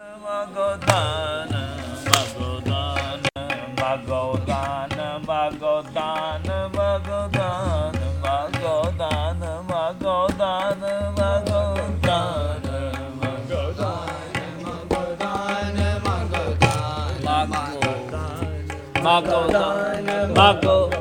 ਮਾਗੋ ਦਾਨ ਮਾਗੋ ਦਾਨ ਮਾਗੋ ਦਾਨ ਮਾਗੋ ਦਾਨ ਮਾਗੋ ਦਾਨ ਮਾਗੋ ਦਾਨ ਮਾਗੋ ਦਾਨ ਮਾਗੋ ਦਾਨ ਮਾਗੋ ਦਾਨ ਮਾਗੋ ਦਾਨ ਮਾਗੋ ਦਾਨ ਮਾਗੋ ਦਾਨ ਮਾਗੋ ਦਾਨ ਮਾਗੋ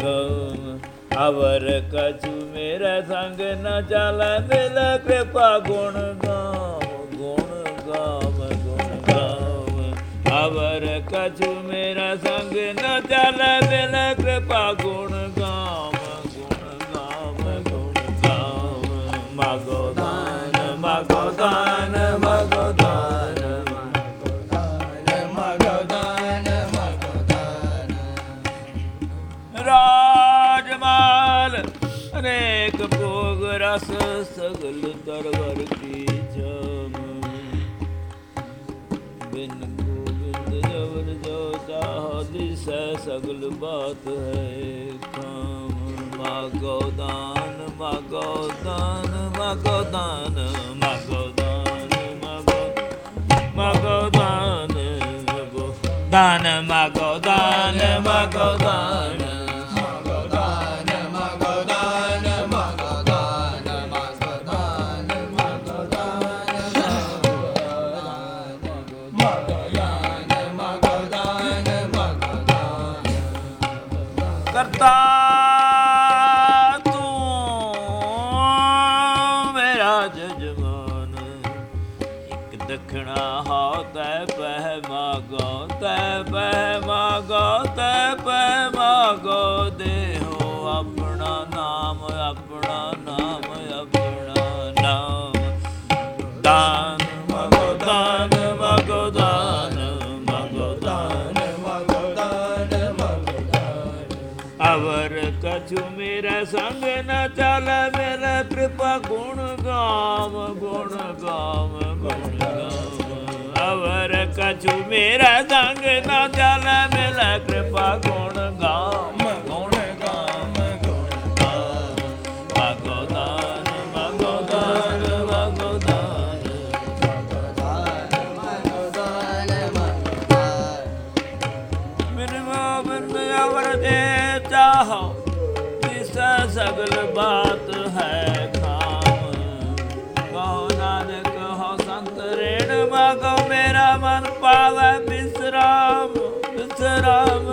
ਅਵਰ ਕਛੁ ਮੇਰਾ ਸੰਗ ਨ ਚਾਲੈ ਮਿਲ ਕਿਰਪਾ ਗੁਣ ਗਾਮ ਗੁਣ ਗਾਮ ਗੁਣ ਗਾਮ ਅਵਰ ਕਛੁ ਮੇਰਾ ਸੰਗ ਨ ਚਾਲੈ ਮਿਲ ਕਿਰਪਾ ਗੁਣ ਗਾਮ ਰਾਜਮਾਲ, ਅਨੇਕ ਭੋਗ ਰਸ ਸਗਲ ਦਰਬਾਰ ਕੀ ਜਮ। ਬਿਨ ਗੋਬਿੰਦ ਜਵਰ ਜੋ ਚਾਹ ਦਿਸੈ ਸਗਲ ਬਾਤ ਹੈ ਕਾਮ। ਮਾਗੋ ਦਾਨ ਮਾਗੋ ਦਾਨ ਮਾਗੋ ਦਾਨ ਮਾਗੋ ਦਾਨ, ਮਾਗੋ ਮਾਗੋ ਦਾਨ ਮਾਗੋ ਦਾਨ ਮਾਗੋ ਦਾਨ ਮਾਗੋ ਦਾਨ। ਇੱਕ ਦਖਣਾ ਹੋ ਤੈ ਪਹਿ ਮਾਗੋ, ਤੈ ਪਹਿ ਮਾਗੋ, ਤੈ ਪਹਿ ਮਾਗੋ ਦੇਹੋ। ਆਪਣਾ ਨਾਮ ਆਪਣਾ ਨਾਮ ਆਪਣਾ ਨਾਮ। ਦਾਨ ਮਗੋ ਦਾਨ ਮਗੋ ਦਾਨ ਮਗੋ, ਦਾਨ ਅਵਰ ਕਛੁ ਮੇਰਾ ਸੰਗ ਨ ਚਾਲੈ, ਮੇਰਾ ਕਿਰਪਾ ਗੁਣ ਗਾਮ ਗੁਣ ਗਾਮ ਕਛੁ ਮੇਰਾ ਸੰਗ ਨ ਚਾਲੈ ਮੇਰਾ ਕਿਰਪਾ ਗੁਣ ਗਾਮ। ਗੁਣ ਗਾਮ ਗੁਣ ਗਾਮ ਮਗੋ ਦਾਨ ਮਗੋ ਦਾਨ। ਮਗੋ ਦਾਨ ਅਵਰ ਦੇ ਚਾਹੋ ਜਿਸ ਸਗਲ ਬਾਤ ਹੈ। ਪਾਵੈ ਬਿਸਰਾਮ ਬਿਸਰਾਮ